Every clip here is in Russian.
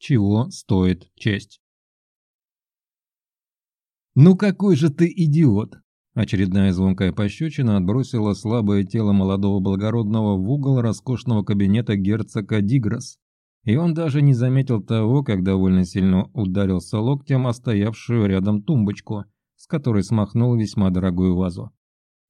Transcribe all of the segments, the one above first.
чего стоит честь. «Ну какой же ты идиот!» Очередная звонкая пощечина отбросила слабое тело молодого благородного в угол роскошного кабинета герцога Дигрос. И он даже не заметил того, как довольно сильно ударился локтем о стоявшую рядом тумбочку, с которой смахнул весьма дорогую вазу.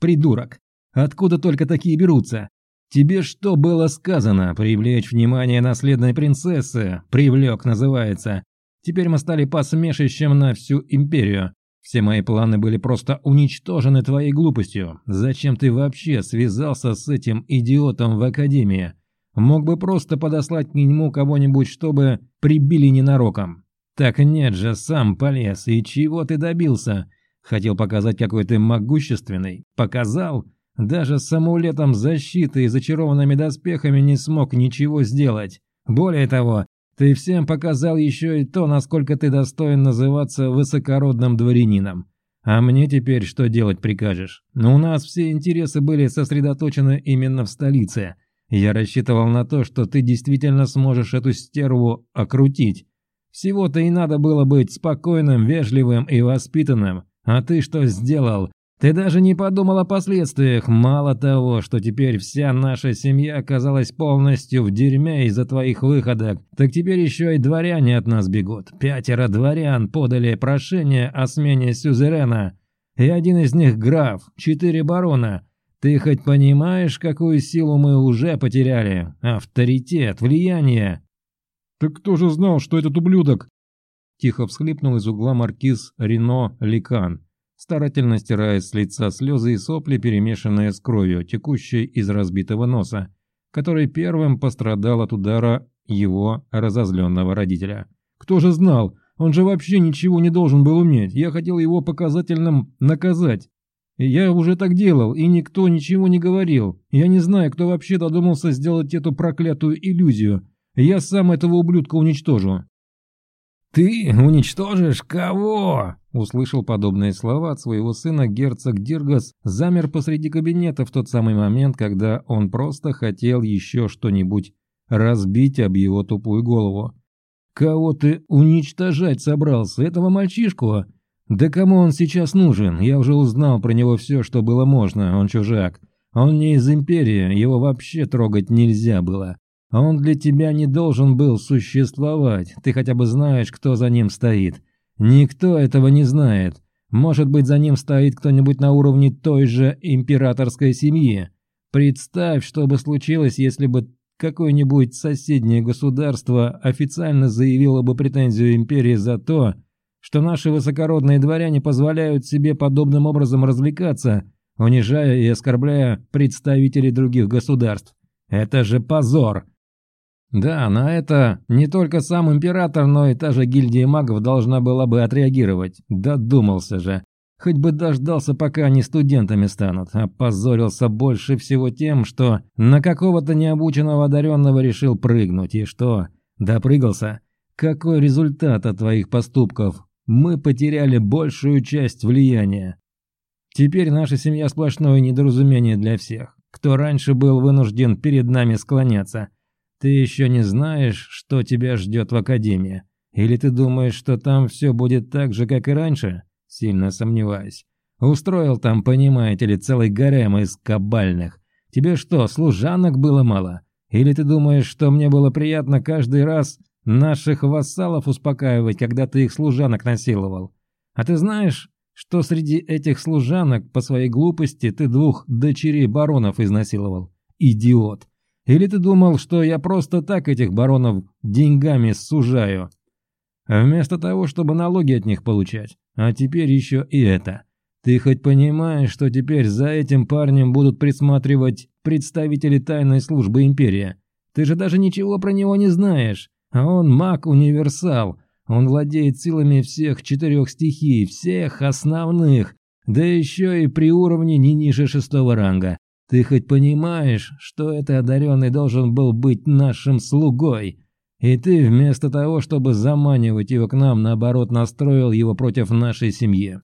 «Придурок! Откуда только такие берутся? Тебе что было сказано? Привлечь внимание наследной принцессы? Привлек, называется. Теперь мы стали посмешищем на всю империю. Все мои планы были просто уничтожены твоей глупостью. Зачем ты вообще связался с этим идиотом в академии? Мог бы просто подослать к нему кого-нибудь, чтобы прибили ненароком. Так нет же, сам полез. И чего ты добился? Хотел показать, какой ты могущественный. Показал? Даже с амулетом защиты и зачарованными доспехами не смог ничего сделать. Более того, ты всем показал еще и то, насколько ты достоин называться высокородным дворянином. А мне теперь что делать прикажешь? Но у нас все интересы были сосредоточены именно в столице. Я рассчитывал на то, что ты действительно сможешь эту стерву окрутить. Всего-то и надо было быть спокойным, вежливым и воспитанным. А ты что сделал? Ты даже не подумал о последствиях. Мало того, что теперь вся наша семья оказалась полностью в дерьме из-за твоих выходок, так теперь еще и дворяне от нас бегут. Пятеро дворян подали прошение о смене сюзерена. И один из них граф, четыре барона. Ты хоть понимаешь, какую силу мы уже потеряли? Авторитет, влияние. Так кто же знал, что этот ублюдок? Тихо всхлипнул из угла маркиз Рено Ликан старательно стирая с лица слезы и сопли, перемешанные с кровью, текущей из разбитого носа, который первым пострадал от удара его разозленного родителя. «Кто же знал? Он же вообще ничего не должен был уметь. Я хотел его показательным наказать. Я уже так делал, и никто ничего не говорил. Я не знаю, кто вообще додумался сделать эту проклятую иллюзию. Я сам этого ублюдка уничтожу». «Ты уничтожишь кого?» Услышал подобные слова от своего сына герцог Диргас, замер посреди кабинета в тот самый момент, когда он просто хотел еще что-нибудь разбить об его тупую голову. «Кого ты уничтожать собрался? Этого мальчишку? Да кому он сейчас нужен? Я уже узнал про него все, что было можно, он чужак. Он не из Империи, его вообще трогать нельзя было. Он для тебя не должен был существовать, ты хотя бы знаешь, кто за ним стоит». Никто этого не знает. Может быть, за ним стоит кто-нибудь на уровне той же императорской семьи. Представь, что бы случилось, если бы какое-нибудь соседнее государство официально заявило бы претензию империи за то, что наши высокородные дворяне позволяют себе подобным образом развлекаться, унижая и оскорбляя представителей других государств. Это же позор! Да, на это не только сам император, но и та же гильдия магов должна была бы отреагировать. Додумался же. Хоть бы дождался, пока они студентами станут. Опозорился больше всего тем, что на какого-то необученного одаренного решил прыгнуть. И что? Допрыгался? Какой результат от твоих поступков? Мы потеряли большую часть влияния. Теперь наша семья сплошное недоразумение для всех. Кто раньше был вынужден перед нами склоняться – ты еще не знаешь, что тебя ждет в Академии? Или ты думаешь, что там все будет так же, как и раньше? Сильно сомневаюсь. Устроил там, понимаете ли, целый гарем из кабальных. Тебе что, служанок было мало? Или ты думаешь, что мне было приятно каждый раз наших вассалов успокаивать, когда ты их служанок насиловал? А ты знаешь, что среди этих служанок по своей глупости ты двух дочерей баронов изнасиловал? Идиот! Или ты думал, что я просто так этих баронов деньгами сужаю? Вместо того, чтобы налоги от них получать. А теперь еще и это. Ты хоть понимаешь, что теперь за этим парнем будут присматривать представители тайной службы империи? Ты же даже ничего про него не знаешь. А он маг-универсал. Он владеет силами всех четырех стихий, всех основных. Да еще и при уровне не ниже шестого ранга. Ты хоть понимаешь, что этот одаренный должен был быть нашим слугой? И ты вместо того, чтобы заманивать его к нам, наоборот, настроил его против нашей семьи.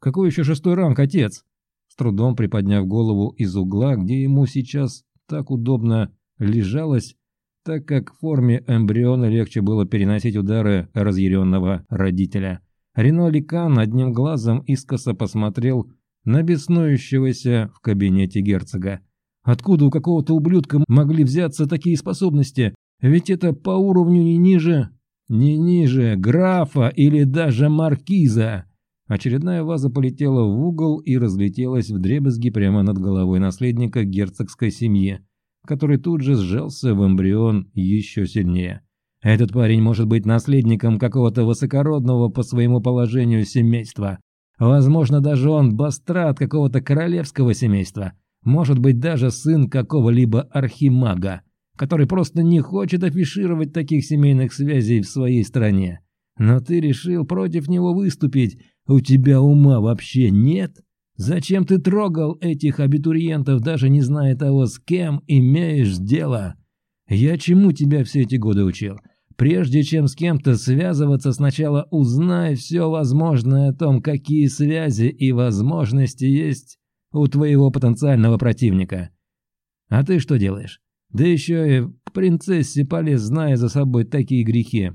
Какой еще шестой ранг, отец? С трудом приподняв голову из угла, где ему сейчас так удобно лежалось, так как в форме эмбриона легче было переносить удары разъяренного родителя. Рено Ликан одним глазом искоса посмотрел на беснующегося в кабинете герцога. Откуда у какого-то ублюдка могли взяться такие способности? Ведь это по уровню не ниже... Не ниже графа или даже маркиза. Очередная ваза полетела в угол и разлетелась в дребезги прямо над головой наследника герцогской семьи, который тут же сжался в эмбрион еще сильнее. Этот парень может быть наследником какого-то высокородного по своему положению семейства. Возможно, даже он бастрат какого-то королевского семейства. Может быть, даже сын какого-либо архимага, который просто не хочет афишировать таких семейных связей в своей стране. Но ты решил против него выступить. У тебя ума вообще нет? Зачем ты трогал этих абитуриентов, даже не зная того, с кем имеешь дело? Я чему тебя все эти годы учил? Прежде чем с кем-то связываться, сначала узнай все возможное о том, какие связи и возможности есть у твоего потенциального противника. А ты что делаешь? Да еще и к принцессе полез, зная за собой такие грехи.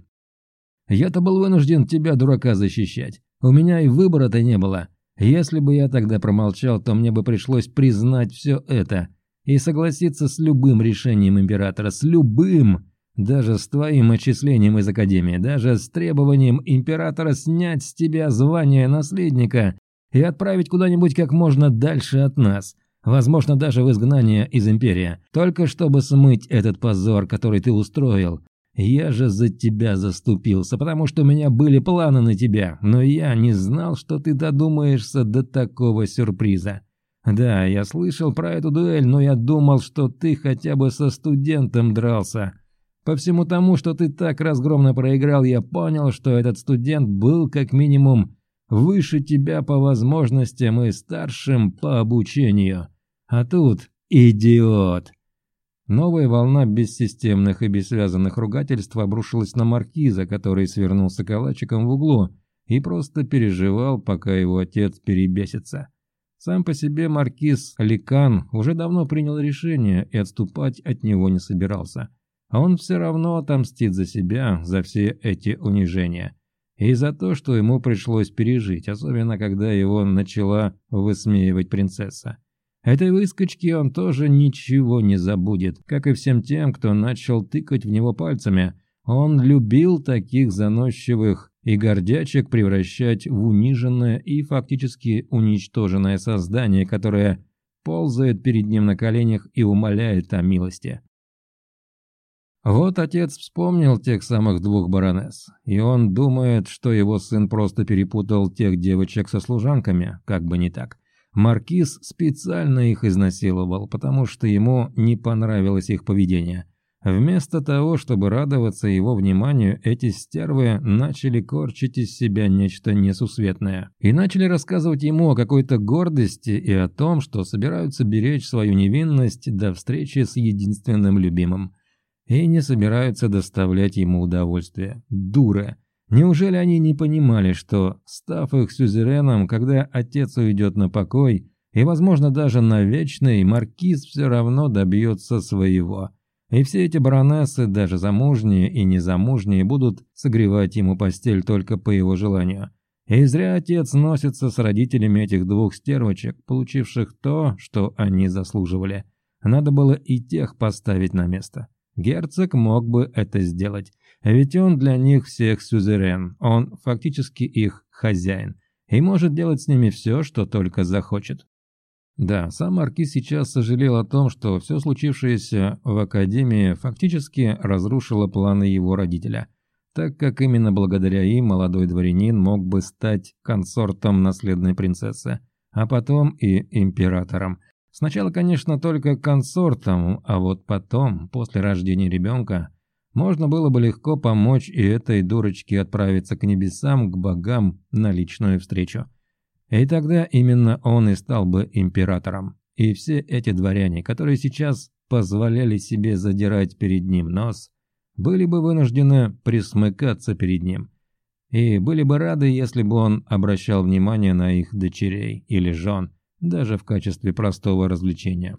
Я-то был вынужден тебя, дурака, защищать. У меня и выбора-то не было. Если бы я тогда промолчал, то мне бы пришлось признать все это и согласиться с любым решением императора, с любым, даже с твоим отчислением из Академии, даже с требованием императора снять с тебя звание наследника и отправить куда-нибудь как можно дальше от нас, возможно, даже в изгнание из Империи, только чтобы смыть этот позор, который ты устроил. Я же за тебя заступился, потому что у меня были планы на тебя, но я не знал, что ты додумаешься до такого сюрприза. Да, я слышал про эту дуэль, но я думал, что ты хотя бы со студентом дрался». По всему тому, что ты так разгромно проиграл, я понял, что этот студент был как минимум выше тебя по возможностям и старшим по обучению. А тут идиот. Новая волна бессистемных и бессвязанных ругательств обрушилась на маркиза, который свернулся калачиком в углу и просто переживал, пока его отец перебесится. Сам по себе маркиз Ликан уже давно принял решение и отступать от него не собирался. Он все равно отомстит за себя, за все эти унижения. И за то, что ему пришлось пережить, особенно когда его начала высмеивать принцесса. Этой выскочки он тоже ничего не забудет, как и всем тем, кто начал тыкать в него пальцами. Он любил таких заносчивых и гордячек превращать в униженное и фактически уничтоженное создание, которое ползает перед ним на коленях и умоляет о милости. Вот отец вспомнил тех самых двух баронесс, и он думает, что его сын просто перепутал тех девочек со служанками, как бы не так. Маркиз специально их изнасиловал, потому что ему не понравилось их поведение. Вместо того, чтобы радоваться его вниманию, эти стервы начали корчить из себя нечто несусветное. И начали рассказывать ему о какой-то гордости и о том, что собираются беречь свою невинность до встречи с единственным любимым и не собираются доставлять ему удовольствие. Дура! Неужели они не понимали, что, став их сюзереном, когда отец уйдет на покой, и, возможно, даже на вечный, маркиз все равно добьется своего. И все эти баронессы, даже замужние и незамужние, будут согревать ему постель только по его желанию. И зря отец носится с родителями этих двух стервочек, получивших то, что они заслуживали. Надо было и тех поставить на место. Герцог мог бы это сделать, ведь он для них всех сюзерен, он фактически их хозяин, и может делать с ними все, что только захочет. Да, сам Маркиз сейчас сожалел о том, что все случившееся в Академии фактически разрушило планы его родителя, так как именно благодаря им молодой дворянин мог бы стать консортом наследной принцессы, а потом и императором, Сначала, конечно, только консортом, а вот потом, после рождения ребенка, можно было бы легко помочь и этой дурочке отправиться к небесам, к богам на личную встречу. И тогда именно он и стал бы императором. И все эти дворяне, которые сейчас позволяли себе задирать перед ним нос, были бы вынуждены присмыкаться перед ним. И были бы рады, если бы он обращал внимание на их дочерей или жен – даже в качестве простого развлечения.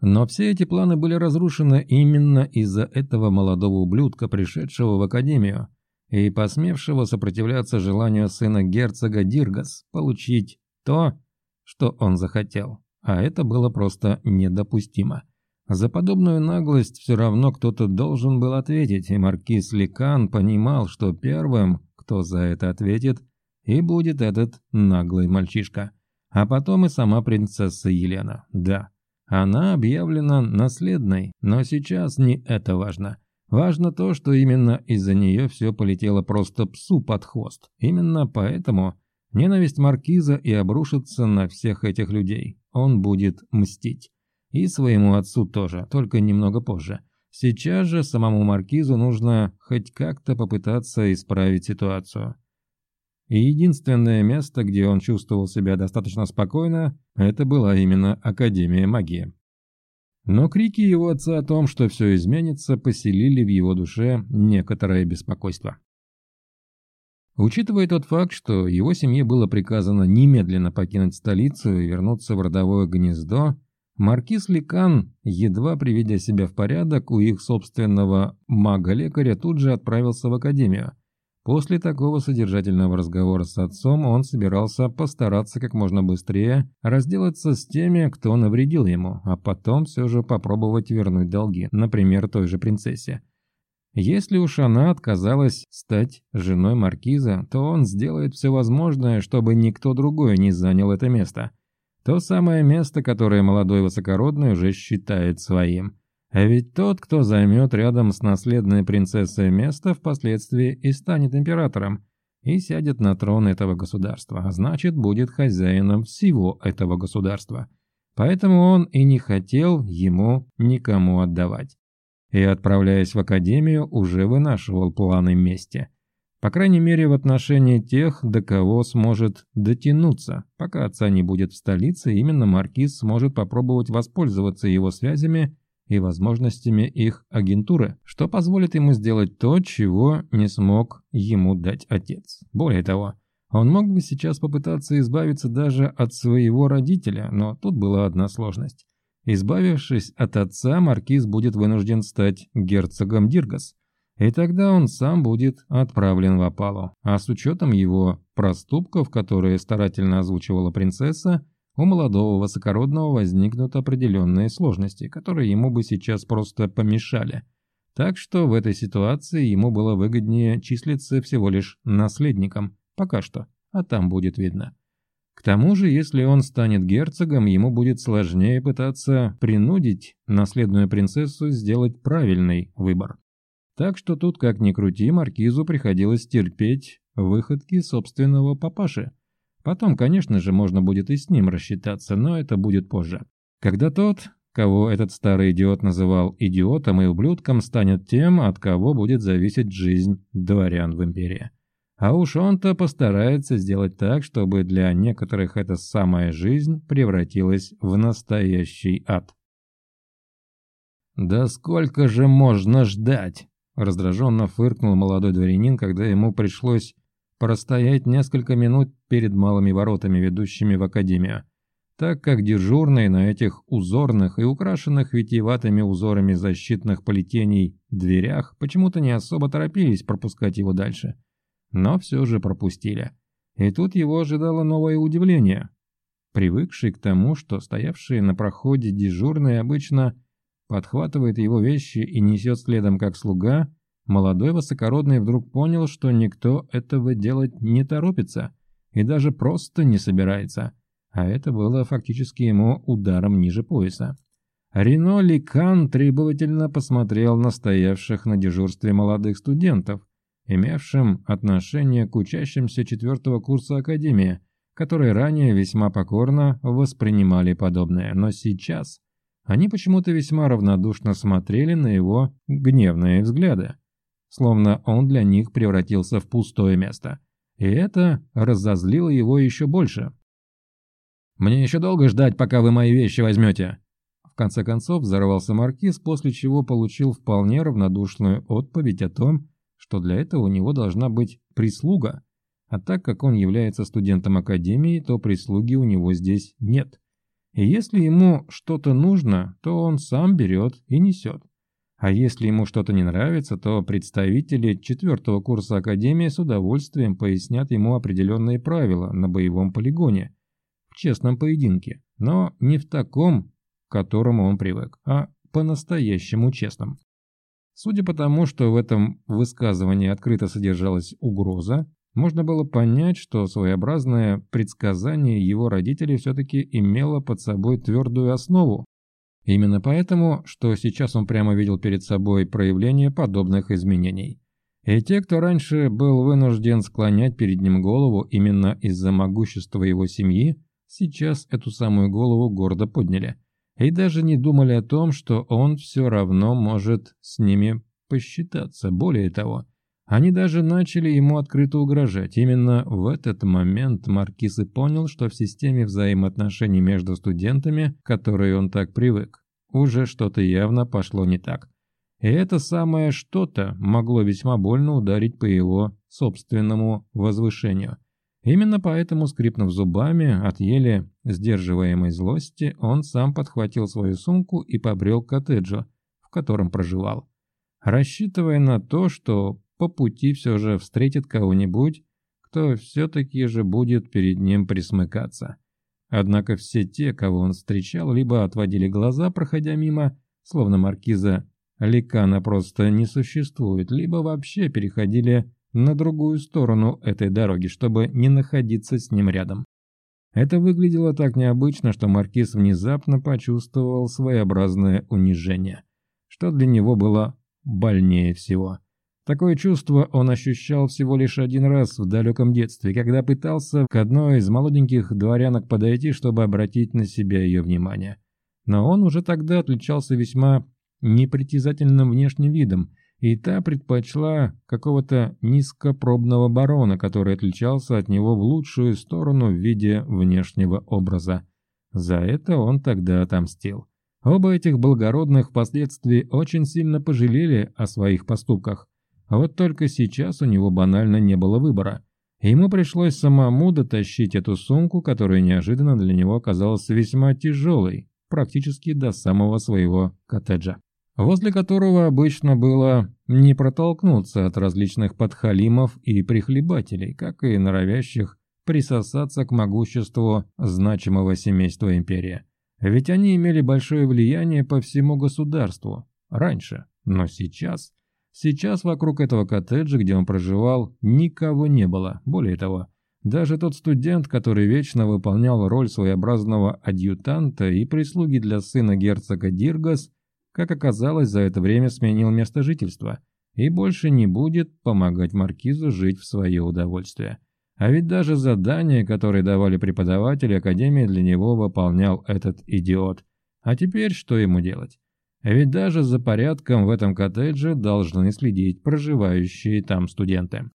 Но все эти планы были разрушены именно из-за этого молодого ублюдка, пришедшего в академию и посмевшего сопротивляться желанию сына герцога Диргас получить то, что он захотел. А это было просто недопустимо. За подобную наглость все равно кто-то должен был ответить, и маркиз Ликан понимал, что первым, кто за это ответит, и будет этот наглый мальчишка. А потом и сама принцесса Елена. Да, она объявлена наследной, но сейчас не это важно. Важно то, что именно из-за нее все полетело просто псу под хвост. Именно поэтому ненависть Маркиза и обрушится на всех этих людей. Он будет мстить. И своему отцу тоже, только немного позже. Сейчас же самому Маркизу нужно хоть как-то попытаться исправить ситуацию. И единственное место, где он чувствовал себя достаточно спокойно, это была именно Академия магии. Но крики его отца о том, что все изменится, поселили в его душе некоторое беспокойство. Учитывая тот факт, что его семье было приказано немедленно покинуть столицу и вернуться в родовое гнездо, маркиз Ликан, едва приведя себя в порядок у их собственного мага-лекаря, тут же отправился в академию – После такого содержательного разговора с отцом он собирался постараться как можно быстрее разделаться с теми, кто навредил ему, а потом все же попробовать вернуть долги, например, той же принцессе. Если уж она отказалась стать женой маркиза, то он сделает все возможное, чтобы никто другой не занял это место. То самое место, которое молодой высокородный уже считает своим. А ведь тот, кто займет рядом с наследной принцессой место, впоследствии и станет императором, и сядет на трон этого государства, а значит, будет хозяином всего этого государства. Поэтому он и не хотел ему никому отдавать. И, отправляясь в академию, уже вынашивал планы мести. По крайней мере, в отношении тех, до кого сможет дотянуться. Пока отца не будет в столице, именно маркиз сможет попробовать воспользоваться его связями и возможностями их агентуры, что позволит ему сделать то, чего не смог ему дать отец. Более того, он мог бы сейчас попытаться избавиться даже от своего родителя, но тут была одна сложность. Избавившись от отца, маркиз будет вынужден стать герцогом Диргас, и тогда он сам будет отправлен в опалу. А с учетом его проступков, которые старательно озвучивала принцесса, у молодого высокородного возникнут определенные сложности, которые ему бы сейчас просто помешали. Так что в этой ситуации ему было выгоднее числиться всего лишь наследником, пока что, а там будет видно. К тому же, если он станет герцогом, ему будет сложнее пытаться принудить наследную принцессу сделать правильный выбор. Так что тут, как ни крути, маркизу приходилось терпеть выходки собственного папаши, Потом, конечно же, можно будет и с ним рассчитаться, но это будет позже. Когда тот, кого этот старый идиот называл идиотом и ублюдком, станет тем, от кого будет зависеть жизнь дворян в империи. А уж он-то постарается сделать так, чтобы для некоторых эта самая жизнь превратилась в настоящий ад. «Да сколько же можно ждать?» Раздраженно фыркнул молодой дворянин, когда ему пришлось простоять несколько минут перед малыми воротами, ведущими в академию, так как дежурные на этих узорных и украшенных витиеватыми узорами защитных плетений дверях почему-то не особо торопились пропускать его дальше. Но все же пропустили. И тут его ожидало новое удивление. Привыкший к тому, что стоявший на проходе дежурный обычно подхватывает его вещи и несет следом как слуга, Молодой высокородный вдруг понял, что никто этого делать не торопится и даже просто не собирается, а это было фактически ему ударом ниже пояса. Рено Ликан требовательно посмотрел на стоявших на дежурстве молодых студентов, имевшим отношение к учащимся четвертого курса Академии, которые ранее весьма покорно воспринимали подобное, но сейчас они почему-то весьма равнодушно смотрели на его гневные взгляды словно он для них превратился в пустое место. И это разозлило его еще больше. «Мне еще долго ждать, пока вы мои вещи возьмете?» В конце концов взорвался маркиз, после чего получил вполне равнодушную отповедь о том, что для этого у него должна быть прислуга, а так как он является студентом академии, то прислуги у него здесь нет. И если ему что-то нужно, то он сам берет и несет. А если ему что-то не нравится, то представители четвертого курса Академии с удовольствием пояснят ему определенные правила на боевом полигоне, в честном поединке, но не в таком, к которому он привык, а по-настоящему честном. Судя по тому, что в этом высказывании открыто содержалась угроза, можно было понять, что своеобразное предсказание его родителей все-таки имело под собой твердую основу. Именно поэтому, что сейчас он прямо видел перед собой проявление подобных изменений. И те, кто раньше был вынужден склонять перед ним голову именно из-за могущества его семьи, сейчас эту самую голову гордо подняли. И даже не думали о том, что он все равно может с ними посчитаться. Более того, они даже начали ему открыто угрожать. Именно в этот момент Маркиз и понял, что в системе взаимоотношений между студентами, к которой он так привык, уже что-то явно пошло не так. И это самое что-то могло весьма больно ударить по его собственному возвышению. Именно поэтому, скрипнув зубами от еле сдерживаемой злости, он сам подхватил свою сумку и побрел к коттеджу, в котором проживал, рассчитывая на то, что по пути все же встретит кого-нибудь, кто все-таки же будет перед ним присмыкаться. Однако все те, кого он встречал, либо отводили глаза, проходя мимо, словно маркиза Ликана просто не существует, либо вообще переходили на другую сторону этой дороги, чтобы не находиться с ним рядом. Это выглядело так необычно, что маркиз внезапно почувствовал своеобразное унижение, что для него было больнее всего. Такое чувство он ощущал всего лишь один раз в далеком детстве, когда пытался к одной из молоденьких дворянок подойти, чтобы обратить на себя ее внимание. Но он уже тогда отличался весьма непритязательным внешним видом, и та предпочла какого-то низкопробного барона, который отличался от него в лучшую сторону в виде внешнего образа. За это он тогда отомстил. Оба этих благородных впоследствии очень сильно пожалели о своих поступках. А вот только сейчас у него банально не было выбора. Ему пришлось самому дотащить эту сумку, которая неожиданно для него оказалась весьма тяжелой, практически до самого своего коттеджа, возле которого обычно было не протолкнуться от различных подхалимов и прихлебателей, как и норовящих присосаться к могуществу значимого семейства империи. Ведь они имели большое влияние по всему государству раньше, но сейчас Сейчас вокруг этого коттеджа, где он проживал, никого не было. Более того, даже тот студент, который вечно выполнял роль своеобразного адъютанта и прислуги для сына герцога Диргас, как оказалось, за это время сменил место жительства и больше не будет помогать маркизу жить в свое удовольствие. А ведь даже задания, которые давали преподаватели Академии, для него выполнял этот идиот. А теперь что ему делать? Ведь даже за порядком в этом коттедже должны следить проживающие там студенты.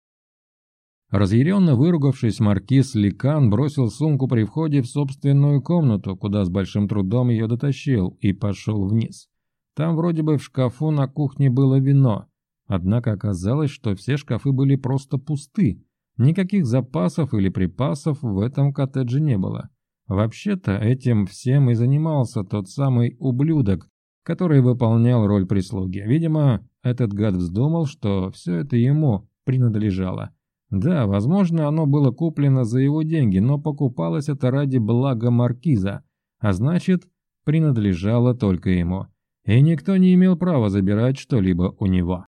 Разъяренно выругавшись, маркиз Ликан бросил сумку при входе в собственную комнату, куда с большим трудом ее дотащил, и пошел вниз. Там вроде бы в шкафу на кухне было вино, однако оказалось, что все шкафы были просто пусты. Никаких запасов или припасов в этом коттедже не было. Вообще-то этим всем и занимался тот самый ублюдок, который выполнял роль прислуги. Видимо, этот гад вздумал, что все это ему принадлежало. Да, возможно, оно было куплено за его деньги, но покупалось это ради блага маркиза, а значит, принадлежало только ему. И никто не имел права забирать что-либо у него.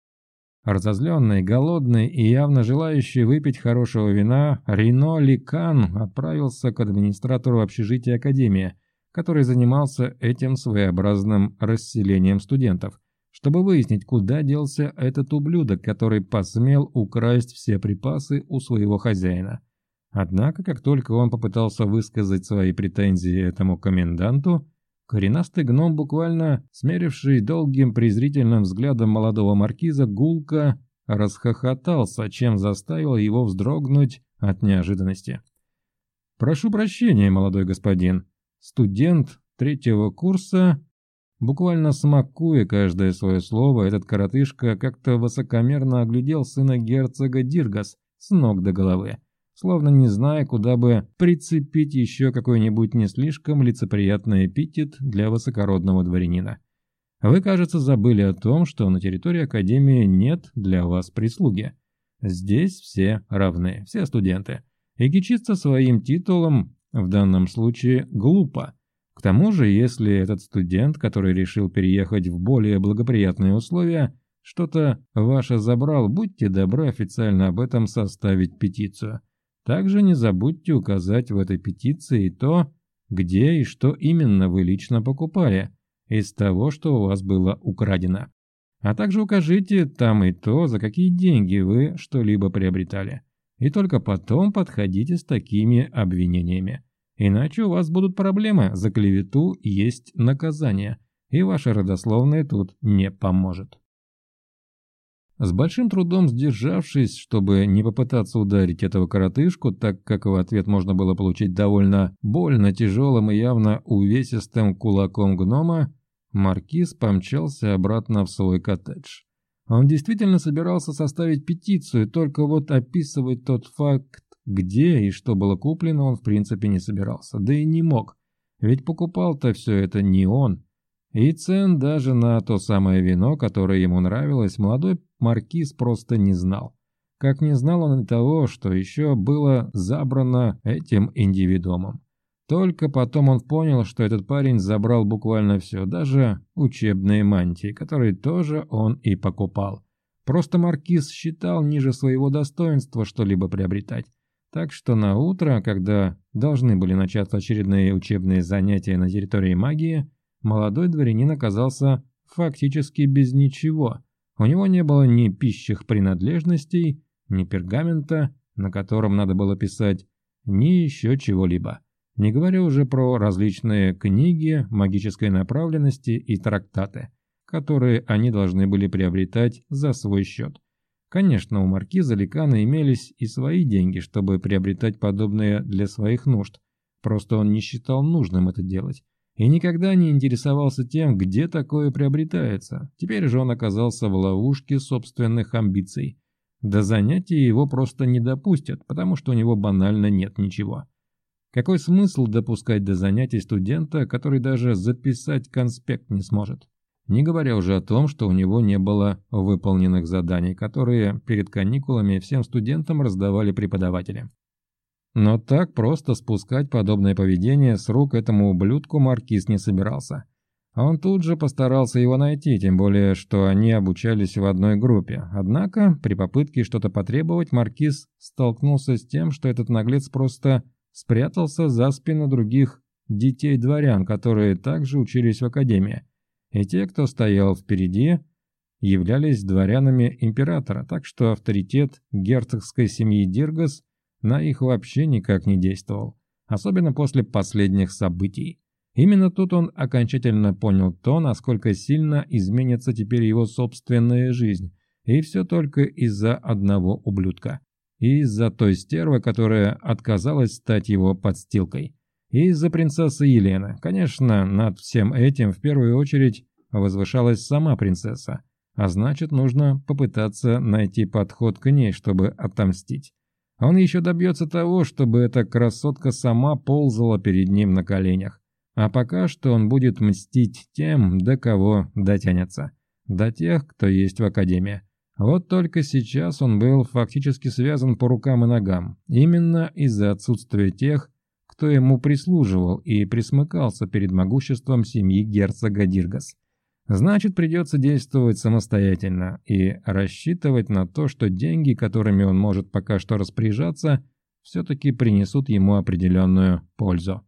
Разозленный, голодный и явно желающий выпить хорошего вина, Рино Ликан отправился к администратору общежития Академии – который занимался этим своеобразным расселением студентов, чтобы выяснить, куда делся этот ублюдок, который посмел украсть все припасы у своего хозяина. Однако, как только он попытался высказать свои претензии этому коменданту, коренастый гном, буквально смеривший долгим презрительным взглядом молодого маркиза, гулко расхохотался, чем заставил его вздрогнуть от неожиданности. «Прошу прощения, молодой господин», Студент третьего курса, буквально смакуя каждое свое слово, этот коротышка как-то высокомерно оглядел сына герцога Диргас с ног до головы, словно не зная, куда бы прицепить еще какой-нибудь не слишком лицеприятный эпитет для высокородного дворянина. Вы, кажется, забыли о том, что на территории Академии нет для вас прислуги. Здесь все равны, все студенты. И кичиться своим титулом в данном случае глупо. К тому же, если этот студент, который решил переехать в более благоприятные условия, что-то ваше забрал, будьте добры официально об этом составить петицию. Также не забудьте указать в этой петиции то, где и что именно вы лично покупали из того, что у вас было украдено. А также укажите там и то, за какие деньги вы что-либо приобретали. И только потом подходите с такими обвинениями. Иначе у вас будут проблемы, за клевету есть наказание, и ваша родословная тут не поможет. С большим трудом сдержавшись, чтобы не попытаться ударить этого коротышку, так как в ответ можно было получить довольно больно тяжелым и явно увесистым кулаком гнома, Маркиз помчался обратно в свой коттедж. Он действительно собирался составить петицию, только вот описывать тот факт, где и что было куплено, он в принципе не собирался, да и не мог, ведь покупал-то все это не он. И цен даже на то самое вино, которое ему нравилось, молодой маркиз просто не знал. Как не знал он и того, что еще было забрано этим индивидуумом. Только потом он понял, что этот парень забрал буквально все, даже учебные мантии, которые тоже он и покупал. Просто маркиз считал ниже своего достоинства что-либо приобретать. Так что на утро, когда должны были начаться очередные учебные занятия на территории магии, молодой дворянин оказался фактически без ничего. У него не было ни пищих принадлежностей, ни пергамента, на котором надо было писать, ни еще чего-либо не говоря уже про различные книги магической направленности и трактаты, которые они должны были приобретать за свой счет. Конечно, у маркиза Ликана имелись и свои деньги, чтобы приобретать подобное для своих нужд, просто он не считал нужным это делать и никогда не интересовался тем, где такое приобретается. Теперь же он оказался в ловушке собственных амбиций. До занятий его просто не допустят, потому что у него банально нет ничего. Какой смысл допускать до занятий студента, который даже записать конспект не сможет? Не говоря уже о том, что у него не было выполненных заданий, которые перед каникулами всем студентам раздавали преподаватели. Но так просто спускать подобное поведение с рук этому ублюдку Маркиз не собирался. Он тут же постарался его найти, тем более, что они обучались в одной группе. Однако, при попытке что-то потребовать, Маркиз столкнулся с тем, что этот наглец просто спрятался за спину других детей-дворян, которые также учились в академии. И те, кто стоял впереди, являлись дворянами императора, так что авторитет герцогской семьи Диргас на их вообще никак не действовал, особенно после последних событий. Именно тут он окончательно понял то, насколько сильно изменится теперь его собственная жизнь, и все только из-за одного ублюдка. И из-за той стервы, которая отказалась стать его подстилкой. И из-за принцессы Елены. Конечно, над всем этим в первую очередь возвышалась сама принцесса. А значит, нужно попытаться найти подход к ней, чтобы отомстить. Он еще добьется того, чтобы эта красотка сама ползала перед ним на коленях. А пока что он будет мстить тем, до кого дотянется. До тех, кто есть в Академии. Вот только сейчас он был фактически связан по рукам и ногам, именно из-за отсутствия тех, кто ему прислуживал и присмыкался перед могуществом семьи герцога Диргас. Значит, придется действовать самостоятельно и рассчитывать на то, что деньги, которыми он может пока что распоряжаться, все-таки принесут ему определенную пользу.